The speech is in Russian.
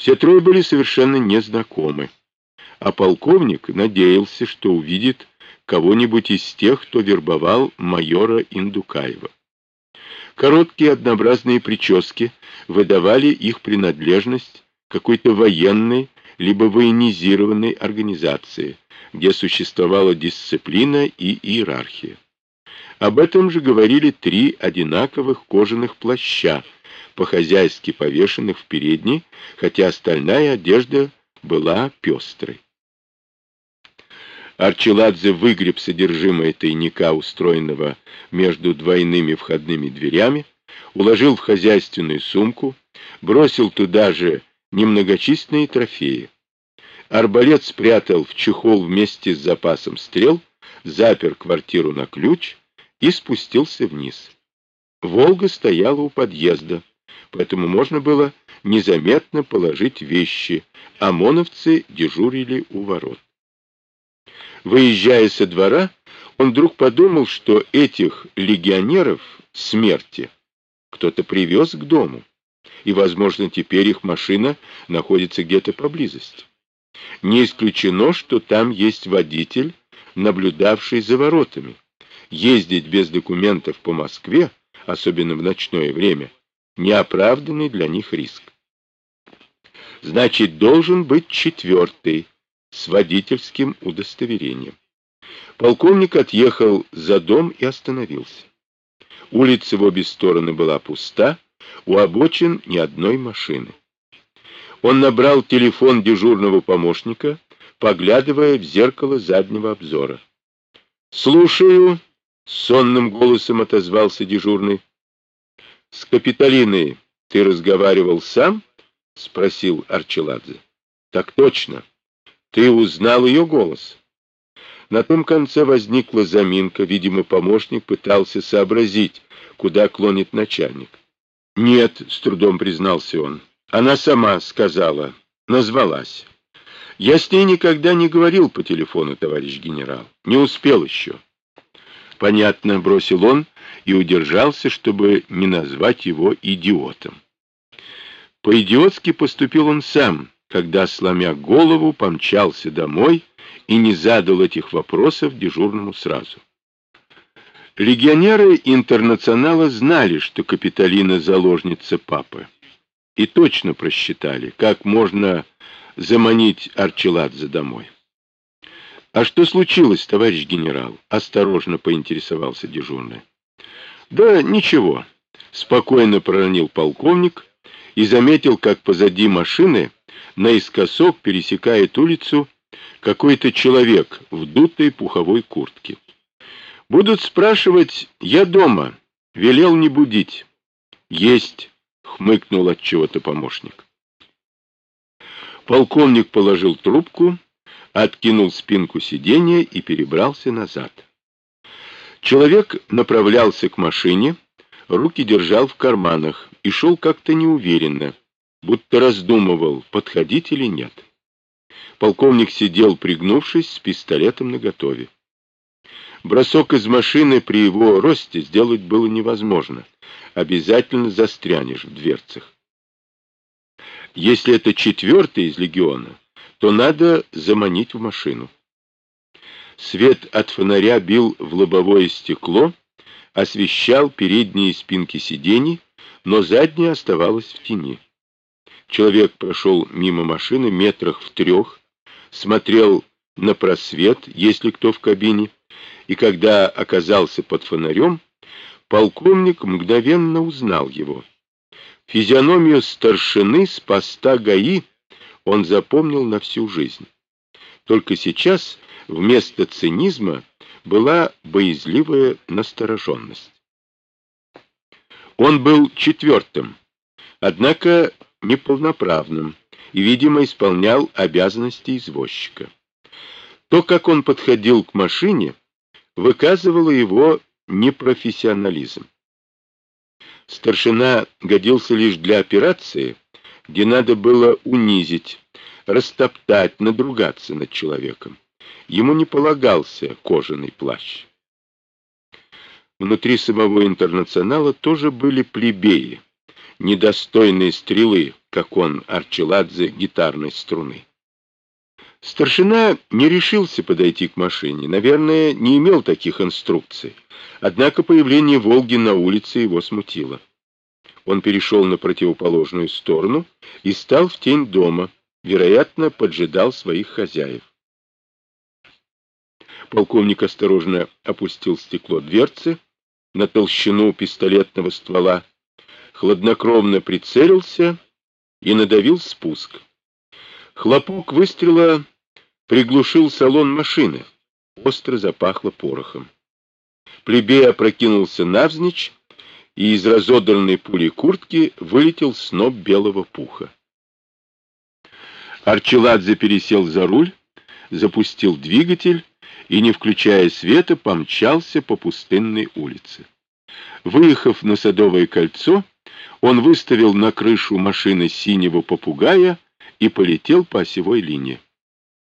Все трое были совершенно незнакомы, а полковник надеялся, что увидит кого-нибудь из тех, кто вербовал майора Индукаева. Короткие однообразные прически выдавали их принадлежность какой-то военной либо военизированной организации, где существовала дисциплина и иерархия. Об этом же говорили три одинаковых кожаных плаща, по-хозяйски повешенных в передней, хотя остальная одежда была пестрой. Арчеладзе выгреб содержимое тайника, устроенного между двойными входными дверями, уложил в хозяйственную сумку, бросил туда же немногочисленные трофеи. Арбалет спрятал в чехол вместе с запасом стрел, запер квартиру на ключ и спустился вниз. Волга стояла у подъезда, поэтому можно было незаметно положить вещи, ОМОНовцы дежурили у ворот. Выезжая со двора, он вдруг подумал, что этих легионеров смерти кто-то привез к дому, и, возможно, теперь их машина находится где-то поблизости. Не исключено, что там есть водитель, наблюдавший за воротами. Ездить без документов по Москве, особенно в ночное время, неоправданный для них риск. Значит, должен быть четвертый, с водительским удостоверением. Полковник отъехал за дом и остановился. Улица в обе стороны была пуста, у обочин ни одной машины. Он набрал телефон дежурного помощника, поглядывая в зеркало заднего обзора. «Слушаю», — сонным голосом отозвался дежурный. «С Капитолиной ты разговаривал сам?» — спросил Арчеладзе. «Так точно. Ты узнал ее голос?» На том конце возникла заминка, видимо, помощник пытался сообразить, куда клонит начальник. «Нет», — с трудом признался он, — «она сама сказала, назвалась. Я с ней никогда не говорил по телефону, товарищ генерал, не успел еще». «Понятно», — бросил он и удержался, чтобы не назвать его идиотом. По-идиотски поступил он сам, когда, сломя голову, помчался домой и не задал этих вопросов дежурному сразу. Легионеры интернационала знали, что Капитолина заложница папы, и точно просчитали, как можно заманить Арчеладзе домой. «А что случилось, товарищ генерал?» — осторожно поинтересовался дежурный. «Да ничего», — спокойно проронил полковник и заметил, как позади машины наискосок пересекает улицу какой-то человек в дутой пуховой куртке. Будут спрашивать, я дома, велел не будить. Есть, хмыкнул от чего-то помощник. Полковник положил трубку, откинул спинку сиденья и перебрался назад. Человек направлялся к машине, руки держал в карманах и шел как-то неуверенно, будто раздумывал, подходить или нет. Полковник сидел, пригнувшись, с пистолетом наготове. Бросок из машины при его росте сделать было невозможно. Обязательно застрянешь в дверцах. Если это четвертый из легиона, то надо заманить в машину. Свет от фонаря бил в лобовое стекло, освещал передние спинки сидений, но задняя оставалась в тени. Человек прошел мимо машины метрах в трех, смотрел на просвет, есть ли кто в кабине, и когда оказался под фонарем, полковник мгновенно узнал его. Физиономию старшины с поста ГАИ он запомнил на всю жизнь. Только сейчас вместо цинизма была боязливая настороженность. Он был четвертым, однако неполноправным и, видимо, исполнял обязанности извозчика. То, как он подходил к машине, выказывало его непрофессионализм. Старшина годился лишь для операции, где надо было унизить, растоптать, надругаться над человеком. Ему не полагался кожаный плащ. Внутри самого интернационала тоже были плебеи, недостойные стрелы, как он, Арчеладзе, гитарной струны. Старшина не решился подойти к машине, наверное, не имел таких инструкций. Однако появление «Волги» на улице его смутило. Он перешел на противоположную сторону и стал в тень дома, вероятно, поджидал своих хозяев. Полковник осторожно опустил стекло дверцы на толщину пистолетного ствола, хладнокровно прицелился и надавил спуск. Хлопок выстрела приглушил салон машины. Остро запахло порохом. Плебей опрокинулся навзничь, и из разодранной пули куртки вылетел сноп белого пуха. Арчеладзе пересел за руль, запустил двигатель и, не включая света, помчался по пустынной улице. Выехав на Садовое кольцо, он выставил на крышу машины синего попугая и полетел по осевой линии.